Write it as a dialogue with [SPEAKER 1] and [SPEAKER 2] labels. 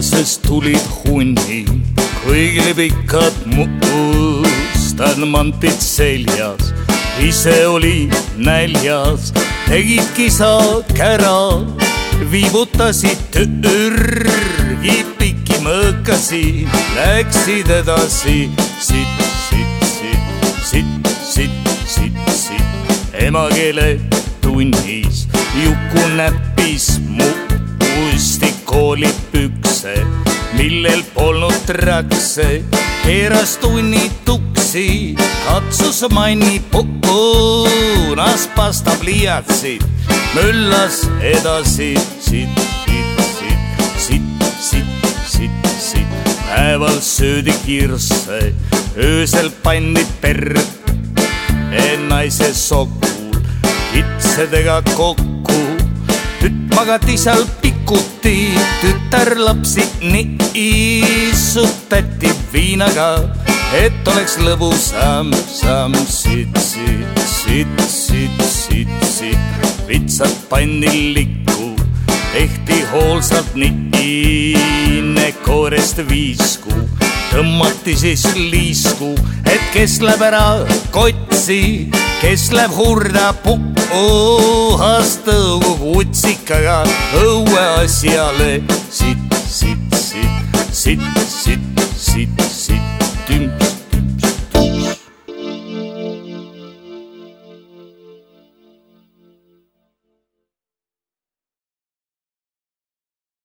[SPEAKER 1] kaasas tulid hunnid, kõigil pikad mustad mantid seljas. ise oli näljas, tegid kisa kära, viibutasid türgi pikki mõõkasid, läksid edasi siit, siit, siit, siit, siit, siit, siit. emakeele tunnis Juku näppis mu kunstikooli pükse, millel polnud trakse, keeras tunni tuksi, katsus manni puunas pasta pliiatsid, möllas edasi siit, siit, siit, siit, siit, siit, siit. päeval söödi kirsse, öösel pandi perre, naise sokul kitsedega kokku magati seal pikuti, tütarlapsi niisutati viinaga, et oleks lõbusam, samm siit, siit, siit. vitsad pandi likku, tehti hoolsalt niine koorest viisku, tõmmati siis liisku, et kes läheb ära kotsi, kes läheb hurda pukku puhast tõugu utsikaga õueasjale sitt, sitt, sitt, sitt, sitt, sitt, sitt, tümp